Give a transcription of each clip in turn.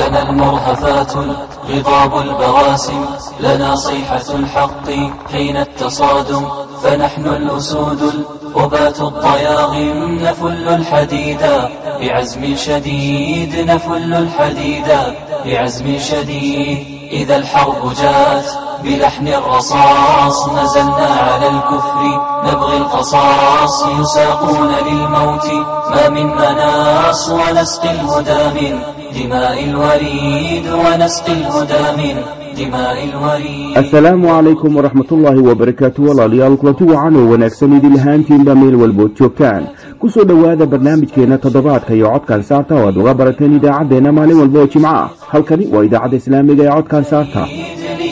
لنا المرهفات الغضاب البواسم لنا صيحة الحق حين التصادم فنحن الأسود الأبات الضياغم نفل الحديدا بعزم شديد نفل الحديدا بعزم شديد إذا الحرب جاءت بلحن الرصاص نزلنا على الكفر نبغي القصاص يساقون للموت ما من مناص ونسقي الهدى من دماء الوريد ونسقي الهدى من دماء الوريد. السلام عليكم ورحمة الله وبركاته. والالي القلتو عنو ونكسني دي الهانتين والبوتشوب كان كسو دواذا برنامج كينا تضبات كي يعود كان سارتا ودغبرتين إذا عدين مالي والبوتش معاه. هل كان وإذا عد إسلامي يعود كان سارتا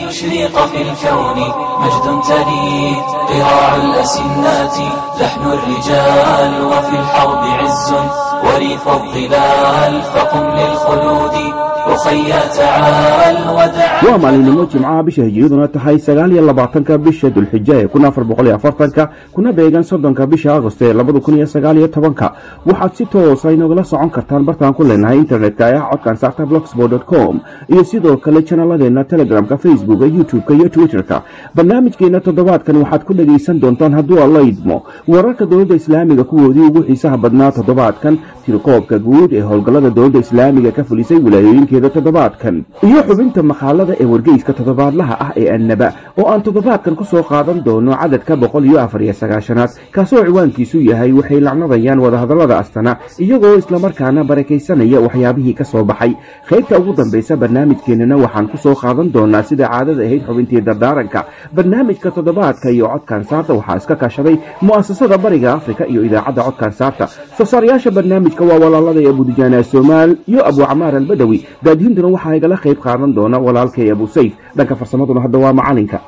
ليشرق في الكون مجد تليد قراع الأسنات لحن الرجال وفي الحرب عز وريف الظلال فقم للخلود. Waa maalinimo jimcaha bisha hijiyaduna tahay sagaal iyo labaatanka bisha dulxija ee kun afar boqol iyo afartanka kuna beegan soddonka bisha agost ee labada kun iyo sagaal iyo tobanka. Waxaad si toosa inogala socon kartaan bartaan ku leenahay internetka ee ah codkan saarta blogsport com iyo sidoo kale janaladeena telegramka facebooka youtube-ka iyo twitter-ka. Barnaamijkeena toddobaadkan waxaad ku dhagaysan doontaan hadduu alla idmo wararka dowladda islaamiga kuwoodii ugu xiisaha badnaa toddobaadkan tirkoobka guud ee howlgallada dowladda islaamiga ka fulisay wilaayooyinkeeda toddobaadkan iyo xubinta maqaalada ee wargeyska toddobaadlaha ah ee annaba oo aan toddobaadkan ku soo qaadan doono cadadka boqol iyo afar iyo sagaashanaad. Kaasoo ciwaankiisu yahay waxay lacnadayaan wadahadallada astana iyagoo islamarkaana barakaysanaya waxyaabihii ka soo baxay. Qaybta ugu dambaysa barnaamijkeenana waxaan ku soo qaadan doonaa sida caadada ahayd xubintii dardaaranka barnaamijka toddobaadka iyo codkaan saarta waxaa iska kaashaday mu'asasada bariga afrika iyo idaacadda codkaan saarta. Soo saarayaasha barnaamijka waa walaalada ee abudujaana somaal iyo abu camaar albadawi daadihintuna waxaa igala qayb qaadan doona walaalkay abu sayf dhanka farsamaduna hadda waa macalinka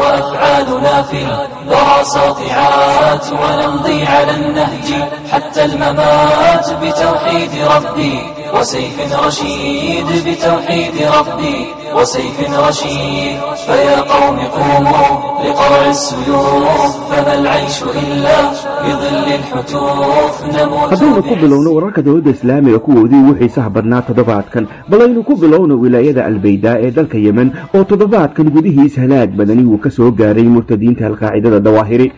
وأفعالنا في الورى ساطعات ونمضي على النهج حتى الممات بتوحيد ربي وسيف رشيد بتوحيد ربي وسيف رشيد فيا قوم قوموا لقرع السيوف فما العيش إلا بظل الحتوف نموت haddaynu ku bilowno wararka dowladda islaamiga kuwoodii ugu xiisaha badnaa toddobaadkan bal aynu ku bilowno wilaayada albaydaa ee dalka yemen oo toddobaadkan gudihiis halaag badani uu ka soo gaaray murtadiinta alqaacidada dawaahiri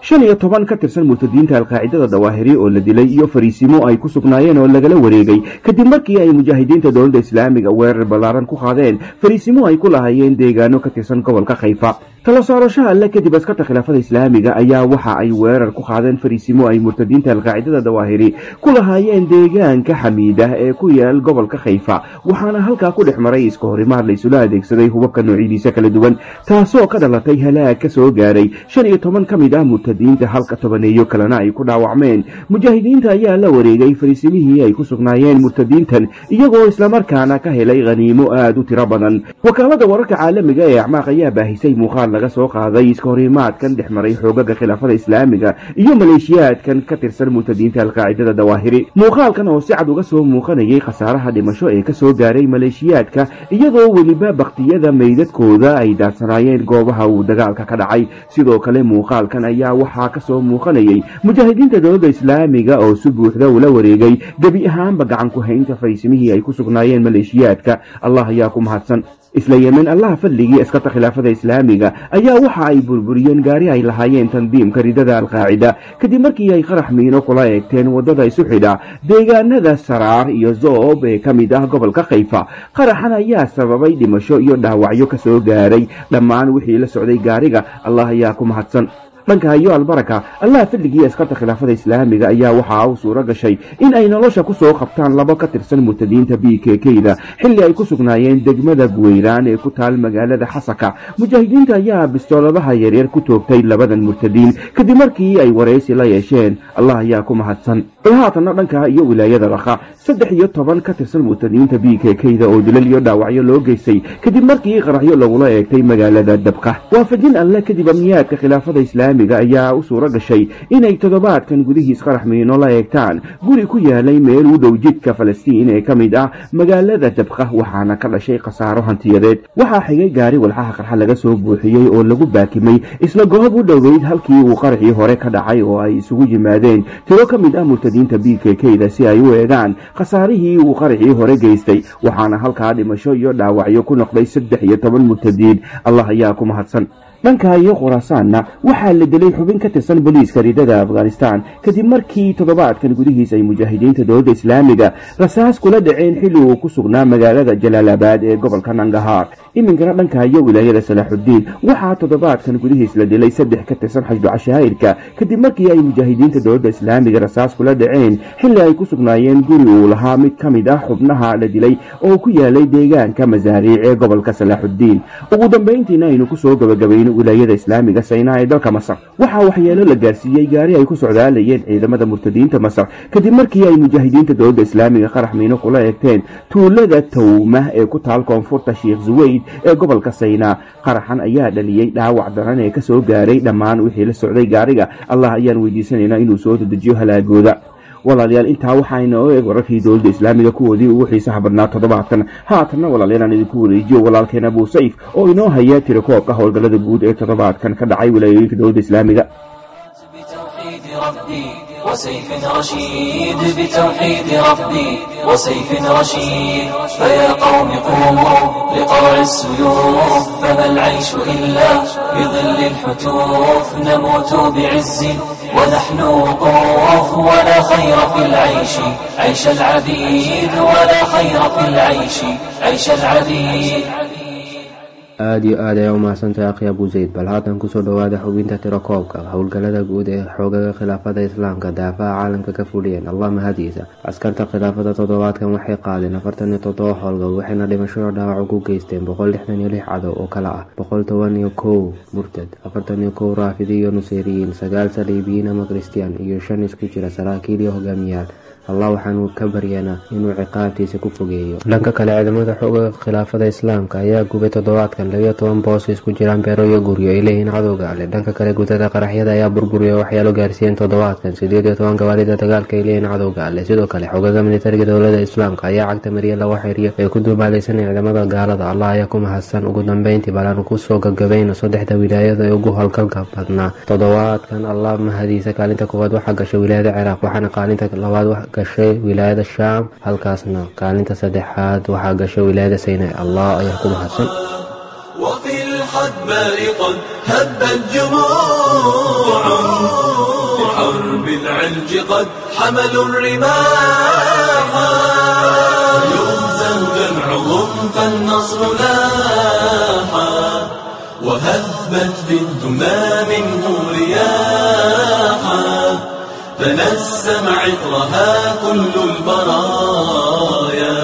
shan iyo toban ka tirsan murtadiinta alqaacidada dawaahiri oo la dilay iyo fariisimo ay ku sugnaayeen oo lagala wareegay. Kadib markii ay mujaahidiinta dowladda islaamiga weerar ballaaran ku qaadeen fariisimo ay ku lahaayeen deegaano ka tirsan gobolka khayfa tala saarasho alle kadib askarta khilaafada islaamiga ayaa waxa ay weerar ku qaadeen fariisimo ay murtadiinta alqaacidada dawaahiri ku lahaayeen deegaanka xamiidah ee ku yaal gobolka khayfa waxaana halkaa ku dhex maray iska horimaad la isula adeegsaday hubabka noocyadiisa kala duwan taasoo ka dhalatay halaag ka soo gaaray shan iyo toban ka mid ah murtadiinta halka tobaneeyo kalena ay ku dhaawacmeen. Mujaahidiinta ayaa la wareegay fariisimihii ay ku sugnaayeen murtadiintan iyagoo islamarkaana ka helay khaniimo aada u tiro badan. Wakaalada wararka caalamiga ee acmaaq ayaa baahisay muuqaal laga soo qaaday iska horimaadkan dhex maray xoogaga khilaafada islaamiga iyo maleeshiyaadkan ka tirsan murtadiinta alqaacidada dawaahiri. Muuqaalkan oo si cad uga soo muuqanayay khasaaraha dhimasho ee ka soo gaaray maleeshiyaadka iyadoo weliba baktiyada meydadkooda ay daadsanaayeen goobaha uu dagaalka ka dhacay. Sidoo kale muuqaalkan ayaa waxaa ka soo muuqanayay mujaahidiinta dowladda islaamiga oo si buuxda ula wareegay gebi ahaanba gacan ku haynta fariisimihii ay ku sugnaayeen maleeshiyaadka. Allah ayaa ku mahadsan isla yemen allaha fadligii askarta khilaafada islaamiga ayaa waxa ay burburiyeen gaari ay lahaayeen tandiimka ridada alqaacida. Kadib markii ay qarax miino kula eegteen waddada isu xidha deegaanada saraar iyo zoob ee ka mid ah gobolka khayfa. Qaraxan ayaa sababay dhimasho iyo dhaawacyo ka soo gaaray. Dhammaan wixii la socday gaariga allah ayaa ku mahadsan dhanka iyo albaraka allaha fadligii askarta khilaafada islaamiga ayaa waxaa u suuro gashay in ay nolosha ku soo qabtaan laba ka tirsan murtadiinta b k k-da. Xilli ay ku sugnaayeen degmada guweyraan ee ku taal magaalada xasaka. Mujaahidiinta ayaa bistooladaha yaryar ku toogtay labadan murtadiin. Kadib markii ay waraysi la yeesheen allah ayaa ku mahadsan. Haatanna dhanka iyo wilaayada raqa. Saddex iyo toban ka tirsan murtadiinta b k k-da oo dilal iyo dhaawacyo loo geystay kadib markii qaraxyo lagula eegtay magaalada dabqa waafajin alle kadib amniyaadka khilaafada islaamiga islaamiga ayaa u suuro gashay inay toddobaadkan gudihiis qarax miino la eegtaan. Guri ku yaalay meel u dhow jidka falastiin ee ka mid ah magaalada dabqa waxaana ka dhashay khasaaro hantiyadeed. Waxaa xigay gaari walxaha qarxa laga soo buuxiyey oo lagu baakimay isla goob u dhoweyd halkii uu qaraxii hore ka dhacay oo ay isugu yimaadeen. Tiro ka mid ah murtadiinta b k k-da si ay u eegaan khasaarihii uu qaraxii hore geystay waxaana halkaa dhimasho iyo dhaawacyo ku noqday saddex iyo toban murtadiin. Allah ayaa ku mahadsan dhanka iyo khuraasaanna waxaa la dilay xubin ka tirsan booliiska ridada afghanistan. Kadib markii toddobaadkan gudihiis ay mujaahidiinta dowladda islaamiga rasaas kula dhaceen xilli uu ku sugnaa magaalada jalaalabaad ee gobolka nangahaar iminkana dhanka iyo wilaayada salaaxuddiin waxaa toddobaadkan gudihiis la dilay saddex ka tirsan xashdu cashaa'irka. Kadib markii ay mujaahidiinta dowladda islaamiga rasaas kula dhaceen xilli ay ku sugnaayeen guri uu lahaa mid ka mid ah xubnaha la dilay oo ku yaalay deegaanka masaariic ee gobolka salaaxuddiin ugu dambayntiina aynu ku soo gabagabayno wilaayada islaamiga saynaa ee dalka masar. Waxaa waxyeelo la gaarsiiyey gaari ay ku socdaalayeen ciidamada murtadiinta masar. Kadib markii ay mujaahidiinta dowladda islaamiga qarax miino kula eegteen tuulada tawmah ee ku taal koonfurta sheikh zuweyd ee gobolka saynaa qaraxan ayaa dhaliyey dhaawac daran ee ka soo gaaray dhammaan wixii la socday gaariga. Allah ayaan weydiisanaynaa inuu soo dedejiyo halaagooda walaalayaal intaa waxaayna o eeg wararkii dowladda islaamiga kuwoodii ugu xiisaha badnaa toddobaadkan. Haatanna walaalayaal aan idinku wareejiyo walaalkeen abuu sayf oo inoo haya tirakoobka howlgallada guud ee toddobaadkan ka dhacay wilaayooyinka dowladda islaamiga وسيف رشيد بتوحيد ربي وسيف رشيد. فيا قوم قوموا لقرع السيوف فما العيش إلا بظل الحتوف. نموت بعز ونحن وقوف ولا خير في العيش. عيش العبيد ولا خير في العيش. عيش العبيد. Aada iyo aad ayaa u mahadsantahay akhi abu zayd. Bal haatan ku soo dhawaada xubinta tirakoobka howlgallada guud ee xoogaga khilaafada islaamka daafaha caalamka ka fuliyeen. Allah mahadiisa askarta khilaafada toddobaadkan waxay qaadeen afartan iyo toddoba howlgal waxayna dhimasho dhaawac ugu geysteen boqol lixdan iyo lix cadow oo kale ah. Boqol toban iyo kow murtad afartan iyo kow raafidi iyo nuseeriyiin sagaal saliibiyiin ama kristaan iyo shan isku jira saraakiil iyo hogaamiyaal allah waxaanu ka baryanaa inuu ciqaabtiisa ku fogeeyo. Dhanka kale ciidamada xoogaga khilaafada islaamka ayaa gubay toddobaadkan labiyo toban boos isku jiraan beero iyo guryo ay leeyihiin cadowga ale. Dhanka kale guutada qaraxyada ayaa burburiya waxyaalo gaarsiiyeen toddobaadkan sideed iyo toban gawaarida dagaalka ay leeyihiin cadowga ale. Sidoo kale xoogaga militariga dowladda islaamka ayaa cagta mariya lagu xiriyo ay ku duumaalaysaneen ciidamada gaalada. Allah ayaa ku mahadsan ugu dambeyntii balaan ku soo gagabayno saddexda wilaayada ee ugu howlgalka badnaa. Toddobaadkan allah mahadiisa kaalinta koowaad waxaa gashay wilaayada ciraaq waxaana kaalinta labaad gashay wilaayada shaam halkaasna kaalinta saddexaad waxaa gashay wilaayada saynay allah ayaa ku mahadsan وفي الحدباء قد هبت جموع حرب العلج قد حملوا الرماح يهزم جمعهم فالنصر لاحا وهبت في الدمى منه رياحا تنسم عطرها كل البرايا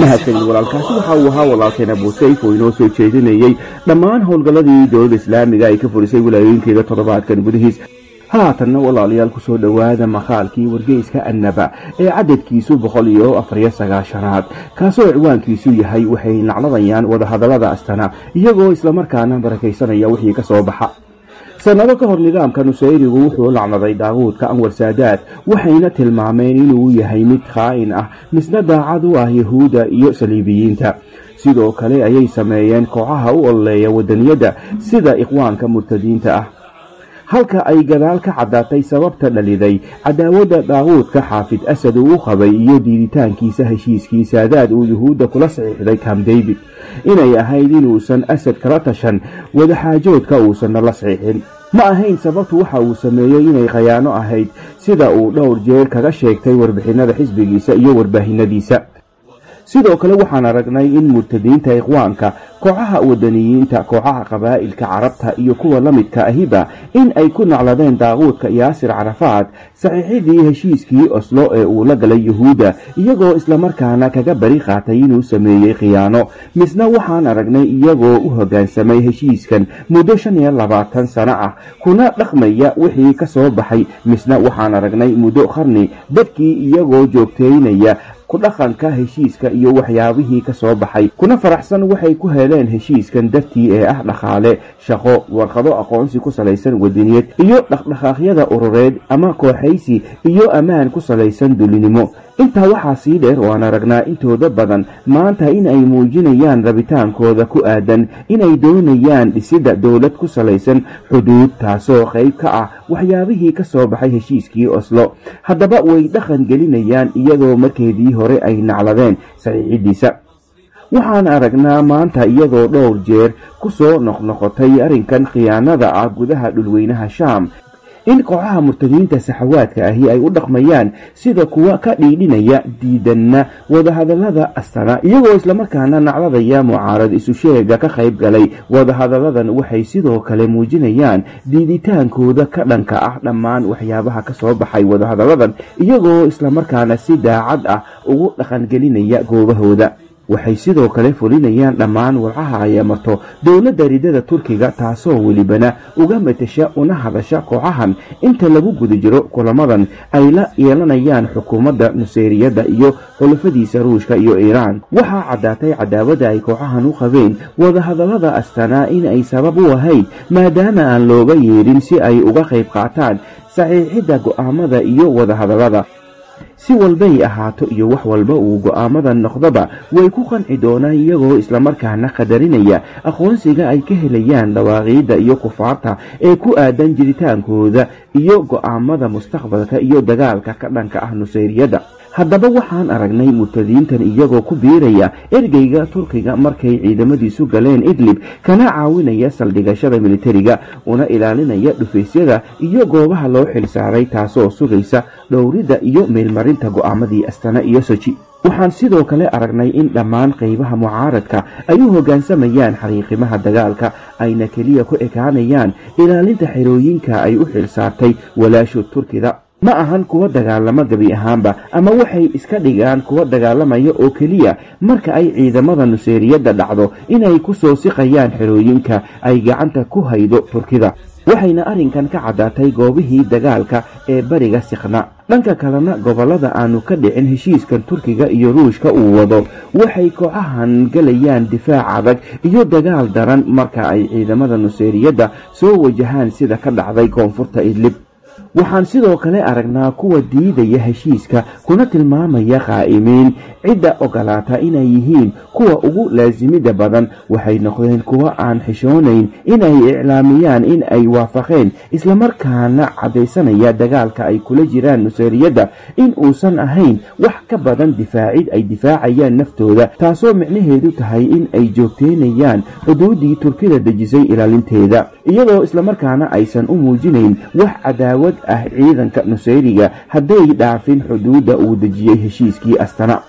mahadsanid walaalkaasi waxa uu ahaa walaalkeen abuu sayf oo inoo soo jeedinayey dhammaan howlgalladii dowladda islaamiga ay ka furisay wilaayooyinkeeda toddobaadkan gudihiis haatanna walaalayaal kusoo dhowaada maqaalkii wargeyska annaba ee cadadkiisu boqol iyo afariyo sagaashanaad kaasoo ciwaankiisu yahay waxay nacladayaan wadahadallada astana iyagoo islamarkaana barakaysanaya wixii ka soo baxa sannado ka hor nidaamka nusayrigu wuxuu lacnaday daaquudka anwar saadaad waxayna tilmaameen inuu yahay mid khaa'in ah misna daacad u ah yahuudda iyo saliibiyiinta. Sidoo kale ayay sameeyeen kooxaha u ololeeya wadaniyadda sida ikhwaanka murtadiinta ah. Halka ay gadaal ka caddaatay sababta dhaliday cadaawadda daaquudka xaafid asad uu u qabay iyo diiditaankiisa heshiiskii saadaad uu yuhuudda kula saxiixday kam david. Inay ahayd inuusan asad kala tashan wadaxaajoodka uusanna la saxiixin ma ahayn sababtu waxa uu sameeyey inay khayaano ahayd sida uu dhowr jeer kaga sheegtay warbixinada xisbigiisa iyo warbaahinadiisa sidoo kale waxaan aragnay in murtadiinta ikhwaanka kooxaha wadaniyiinta kooxaha qabaa'ilka carabta iyo kuwa la midka ahiba in ay ku nacladeen daaquudka yaasir carafaad saxiixidii heshiiskii oslo ee uu la galay yuhuudda iyagoo islamarkaana kaga bari qaatay inuu sameeyey khiyaano. Misna waxaan aragnay iyagoo u hoggaansamay heshiiskan muddo shan iyo labaatan sano ah kuna dhaqmaya wixii ka soo baxay. Misna waxaan aragnay muddo qarni dadkii iyagoo joogteynaya ku dhaqanka heshiiska iyo waxyaabihii ka soo baxay. Kuna faraxsan waxay ku heleen heshiiskan dartii ee ah dhaqaale shaqo warqado aqoonsi ku salaysan wadaniyeed iyo dhaqdhaqaaqyada urureed ama kooxaysi iyo ammaan ku salaysan dulinimo intaa waxaa sii dheer waan aragnaa intooda badan maanta in ay muujinayaan rabitaankooda ku aadan inay doonayaan dhisidda dowlad ku salaysan xuduud taasoo qayb ka ah waxyaabihii ka soo baxay heshiiskii oslo. Haddaba way dhaqan gelinayaan iyadoo markeedii hore ay nacladeen saxiixidiisa. Waxaan aragnaa maanta iyadoo dhowr jeer ku soo noqnoqotay arrinkan khiyaanada ah gudaha dhulweynaha shaam in kooxaha murtadiinta saxawaadka ahi ay u dhaqmayaan sida kuwa ka dhiidhinaya diidanna wadahadallada astana iyagoo islamarkaana nacladaya mucaarad isu sheega ka qayb galay. Wadahadalladan waxay sidoo kale muujinayaan diiditaankooda ka dhanka ah dhammaan waxyaabaha ka soo baxay wadahadalladan iyagoo islamarkaana si daacad ah ugu dhaqangelinaya goobahooda waxay sidoo kale fulinayaan dhammaan walcaha ay amarto dowladda ridada turkiga taasoo welibana uga matasha una hadasha kooxahan. Inta lagu guda jiro kulamadan ay la yeelanayaan xukuumadda nuseeriyadda iyo xulafadiisa ruushka iyo iiraan. Waxaa caddaatay cadaawada ay kooxahan u qabeen wadahadallada astanaa in ay sabab u ahayd maadaama aan looga yeedhin si ay uga qayb qaataan saxiixidda go'aamada iyo wadahadallada si walbay ahaato iyo wax walba uu go'aamadan noqdaba way ku qanci doonaan iyagoo islamarkaana qadarinaya aqoonsiga ay ka helayaan dhawaaqiidda iyo kufaarta ee ku aadan jiritaankooda iyo go'aamada mustaqbalka iyo dagaalka ka dhanka ah nuseyriyadda haddaba waxaan aragnay murtadiintan iyagoo ku biiraya ergeyga turkiga markay ciidamadiisu galeen idlib kana caawinaya saldhigashada militariga una ilaalinaya dhufaysyada iyo goobaha loo xilsaaray taasoo sugaysa dhowridda iyo meelmarinta go'aamadii astana iyo soji waxaan sidoo kale aragnay in dhammaan qaybaha mucaaradka ay u hoggaansamayaan xariiqimaha dagaalka ayna keliya ku ekaanayaan ilaalinta xerooyinka ay u xilsaartay walaasho turkida ma ahan kuwa dagaalamo gebi ahaanba ama waxay iska dhigaan kuwa dagaalamaya oo keliya marka ay ciidamada nuseeriyadda dhacdo inay ku soo siqayaan xerooyinka ay gacanta ku haydo turkida. Waxayna arrinkan ka caddaatay goobihii dagaalka ee bariga sikhna dhanka kalena gobollada aanu ka dhicin heshiiskan turkiga iyo ruushka uu wado waxay kooxahan gelayaan difaac adag iyo dagaal daran marka ay ciidamada nuseeriyadda soo wajahaan sida ka dhacday koonfurta idlib waxaan sidoo kale aragnaa kuwa diidaya heshiiska kuna tilmaamaya qaa'imiin cidda ogolaata inay yihiin kuwa ugu laasimida badan waxay noqdeen kuwa aan xishoonayn inay iclaamiyaan in ay waafaqeen islamarkaana caddaysanaya dagaalka ay kula jiraan nuseeriyadda. In uusan ahayn wax ka badan difaacid ay difaacayaan naftooda taasoo micnaheedu tahay in ay joogteynayaan xuduuddii turkida dejisay ilaalinteeda. Iyadoo islamarkaana aysan u muujinayn wax cadaawad ah ciidanka nuseyriga hadday dhaafin xuduudda uu dejiyey heshiiskii astana.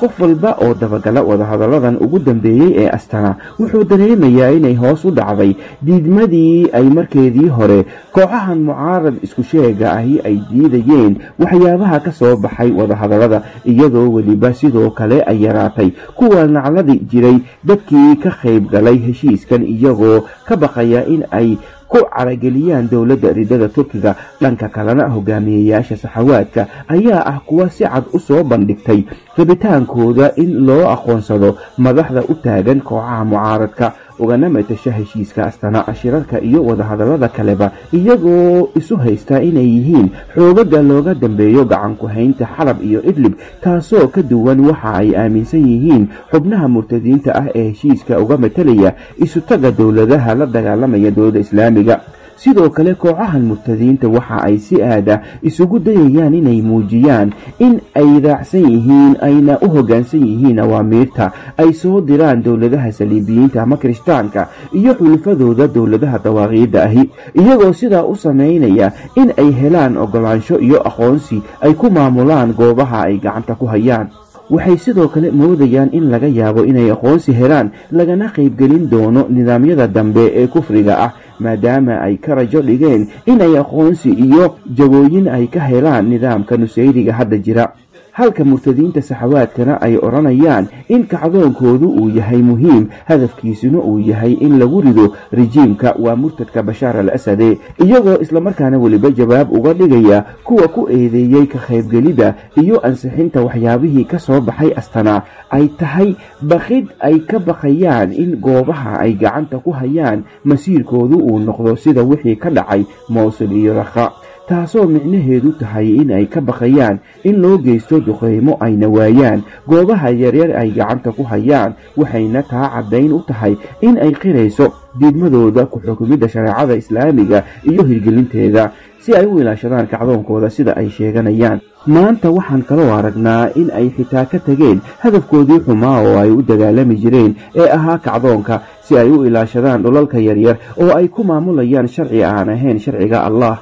Qof walba oo dabagala wadahadalladan ugu dambeeyey ee astana wuxuu dareemayaa inay hoos u dhacday diidmadii ay markeedii hore. Kooxahan mucaarad isku sheega ahi ay diidayeen waxyaabaha ka soo baxay wadahadallada iyadoo weliba sidoo kale ay yaraatay kuwa nacladi jiray dadkii ka qayb galay heshiiskan iyagoo ka baqaya in ay ku carageliyaan dowladda ridada turkiga. Dhanka kalena hogaamiyeyaasha saxawaadka ayaa ah kuwa si cad u soo bandhigtay rabitaankooda in loo aqoonsado madaxda u taagan kooxaha mucaaradka ugana matasha heshiiska astana shirarka iyo wadahadallada kaleba iyagoo isu haysta inay yihiin xoogaga looga dambeeyo gacanku haynta xalab iyo idlib taasoo ka duwan waxa ay aaminsan yihiin xubnaha murtadiinta ah ee heshiiska uga matalaya isutaga dowladaha la dagaalamaya dowladda islaamiga sidoo kale kooxahan murtadiinta waxa ay si aada isugu dayayaan inay muujiyaan in ay raacsan yihiin ayna u hoggaansan yihiin awaamiirta ay soo diraan dowladaha saliibiyiinta ama kirishtaanka iyo xulufadooda dowladaha dawaaqiidda ahi iyagoo sidaa u samaynaya in ay helaan ogolaansho iyo aqoonsi ay ku maamulaan goobaha ay gacanta ku hayaan. Waxay sidoo kale moodayaan in laga yaabo inay aqoonsi helaan lagana qaybgelin doono nidaamyada dambe ee kufriga ah maadaama ay ka rajo dhigeen inay aqoonsi iyo jagooyin ay ka helaan nidaamka nusayriga hadda jira halka murtadiinta saxawaadkana ay odhanayaan in kacdoonkoodu uu yahay muhiim hadafkiisuna uu yahay in lagu rido rijiimka waa murtadka bashaar al asade iyagoo islamarkaana weliba jawaab uga dhigaya kuwa ku eedeeyey ka qaybgelidda iyo ansixinta waxyaabihii ka soo baxay astana. Ay tahay bakid ay ka baqayaan in goobaha ay gacanta ku hayaan masiirkoodu uu noqdo sida wixii ka dhacay mowsul iyo rakha taasoo micnaheedu tahay in ay ka baqayaan in loo geysto duqeymo ayna waayaan goobaha yaryar ay gacanta ku hayaan waxayna taa caddayn u tahay in ay qirayso diidmadooda ku-xukumidda shareecada islaamiga iyo hirgelinteeda si ay u ilaashadaan kacdoonkooda sida ay sheeganayaan. Maanta waxaan kaloo aragnaa in ay xitaa ka tegeen hadafkoodii xumaa oo ay u dagaalami jireen ee ahaa kacdoonka si ay u ilaashadaan dhulalka yaryar oo ay ku maamulayaan sharci aan ahayn sharciga allah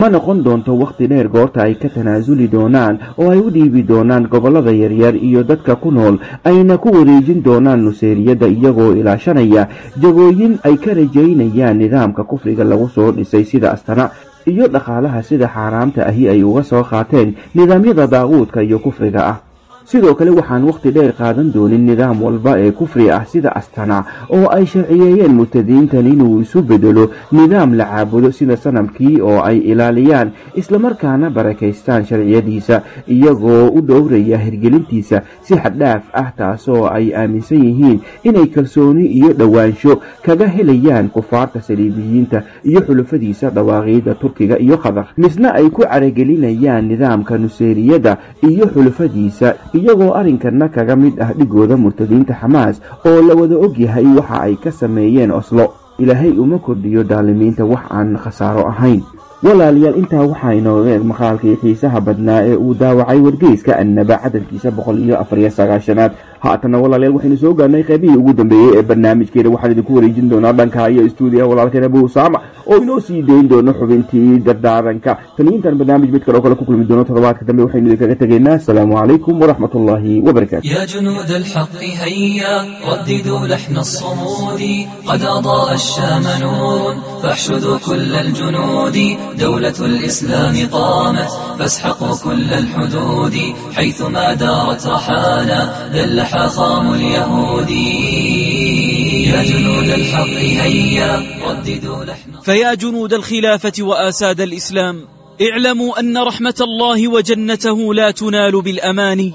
ma noqon doonto wakhti dheer goorta ay ka tanaasuli doonaan oo ay u dhiibi doonaan gobollada yaryar iyo dadka ku nool ayna ku wareejin doonaan nuseeriyadda iyagoo ilaashanaya jagooyin ay ka rajaynayaan nidaamka kufriga lagu soo dhisay sida astana iyo dhaqaalaha sida xaaraamta ahi ay uga soo qaateen nidaamyada daaquudka iyo kufriga ah sidoo kale waxaan wakhti dheer qaadan doonin nidaam walba ee kufri ah sida astana oo ay sharciyeeyeen murtadiintan inuu isu bedelo nidaam la caabudo sida sanamkii oo ay ilaaliyaan islamarkaana barakaystaan sharciyadiisa iyagoo u dhowraya hirgelintiisa si xaddhaaf ah taasoo ay aaminsan yihiin inay kalsooni iyo dhowaansho kaga helayaan kufaarta saliibiyiinta iyo xulufadiisa dhawaaqiida turkiga iyo qatar misna ay ku caragelinayaan nidaamka nuseeriyadda iyo xulufadiisa iyagoo arrinkana kaga mid ah dhigooda murtadiinta xamaas oo la wada og yahay waxa ay ka sameeyeen oslo. Ilaahay uma kordhiyo daalimiinta wax aan khasaaro ahayn. Walaalayaal intaa waxaa inooga eeg maqaalkii xiisaha badnaa ee uu daawacay wargeyska annaba cadadkiisa boqol iyo afariyo sagaashanaad haatana walaalayaal waxaynu soo gaarnay qaybihii ugu dambeeyey ee barnaamijkeena waxaan idinku wareejin doonaa dhanka iyo stuudiyaha walaalkeen abu usaama oo inoo sii dayn doono xubintii dardaaranka tani intaan barnaamij mid kale oo kale ku kulmi doono toddobaadka dambe waxaynu idinkaga tegaynaa asalaamu calaykum waraxmat ullaahi wabarakaatu يا جنود الحق هيا رددوا لحن الصمود قد أضاء الشام نور فاحشدوا كل الجنود دولة الإسلام قامت فاسحقوا كل الحدود حيثما دارت رحانا ذل حاخام اليهود يا جنود الحق هيا رددوا لحن فيا جنود الخلافة وآساد الإسلام اعلموا أن رحمة الله وجنته لا تنال بالأماني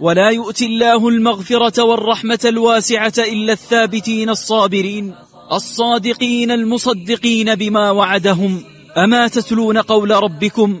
ولا يؤتي الله المغفرة والرحمة الواسعة إلا الثابتين الصابرين الصادقين المصدقين بما وعدهم. أما تتلون قول ربكم؟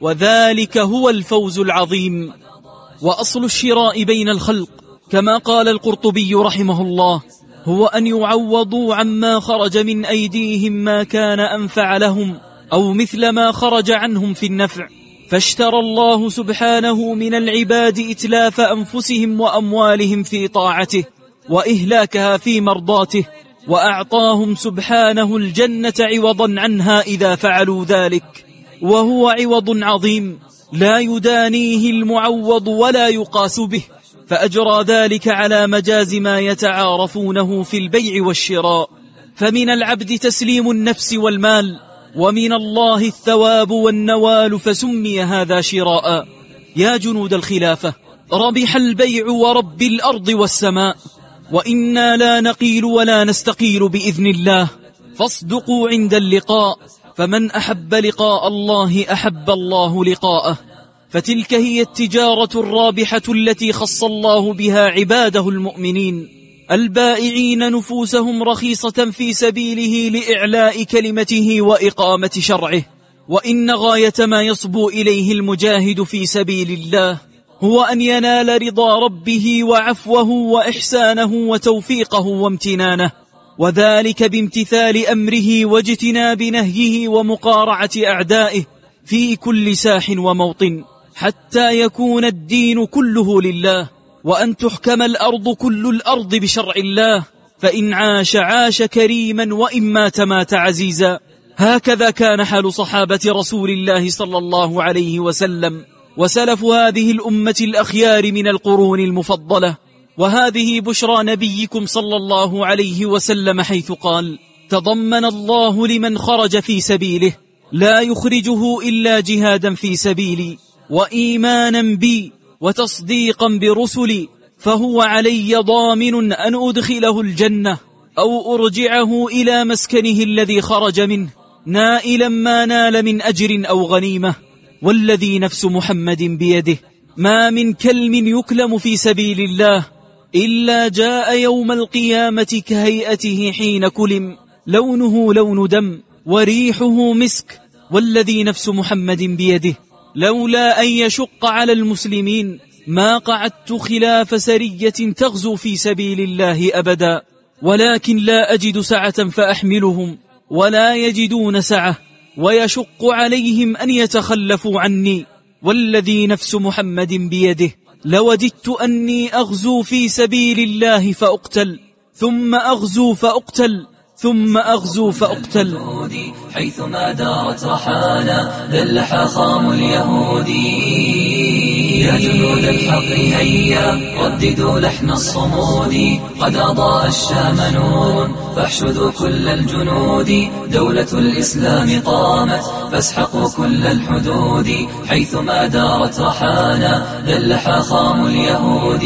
وذلك هو الفوز العظيم وأصل الشراء بين الخلق. كما قال القرطبي رحمه الله هو أن يعوضوا عما خرج من أيديهم ما كان أنفع لهم أو مثل ما خرج عنهم في النفع. فاشترى الله سبحانه من العباد إتلاف أنفسهم وأموالهم في طاعته وإهلاكها في مرضاته وأعطاهم سبحانه الجنة عوضا عنها إذا فعلوا ذلك. وهو عوض عظيم. لا يدانيه المعوض ولا يقاس به. فأجرى ذلك على مجاز ما يتعارفونه في البيع والشراء. فمن العبد تسليم النفس والمال ومن الله الثواب والنوال فسمي هذا شراء. يا جنود الخلافة ربح البيع ورب الأرض والسماء. وإنا لا نقيل ولا نستقيل بإذن الله. فاصدقوا عند اللقاء. فمن أحب لقاء الله أحب الله لقاءه. فتلك هي التجارة الرابحة التي خص الله بها عباده المؤمنين. البائعين نفوسهم رخيصة في سبيله لإعلاء كلمته وإقامة شرعه. وإن غاية ما يصبو إليه المجاهد في سبيل الله هو أن ينال رضا ربه وعفوه وإحسانه وتوفيقه وامتنانه. وذلك بامتثال أمره واجتناب نهيه ومقارعة أعدائه في كل ساح وموطن حتى يكون الدين كله لله وأن تحكم الأرض كل الأرض بشرع الله فإن عاش عاش كريما وإن مات مات عزيزا. هكذا كان حال صحابة رسول الله صلى الله عليه وسلم وسلف هذه الأمة الأخيار من القرون المفضلة. وهذه بشرى نبيكم صلى الله عليه وسلم حيث قال تضمن الله لمن خرج في سبيله لا يخرجه إلا جهادا في سبيلي وإيمانا بي وتصديقا برسلي فهو علي ضامن أن أدخله الجنة أو أرجعه إلى مسكنه الذي خرج منه نائلا ما نال من أجر أو غنيمة والذي نفس محمد بيده. ما من كلم يكلم في سبيل الله إلا جاء يوم القيامة كهيئته حين كلم. لونه لون دم وريحه مسك. والذي نفس محمد بيده. لولا أن يشق على المسلمين ما قعدت خلاف سرية تغزو في سبيل الله أبدا. ولكن لا أجد سعة فأحملهم ولا يجدون سعة ويشق عليهم أن يتخلفوا عني. والذي نفس محمد بيده. لوددت أني أغزو في سبيل الله فأقتل ثم أغزو فأقتل ثم أغزو فأقتل. حيثما دارت رحانا ذل خام اليهود يا جنود الحق هيا. رددوا لحن الصمود. قد أضاء الشام نور. فاحشدوا كل الجنود. دولة الإسلام قامت. فاسحقوا كل الحدود. حيثما دارت رحانا. ذل خام اليهود.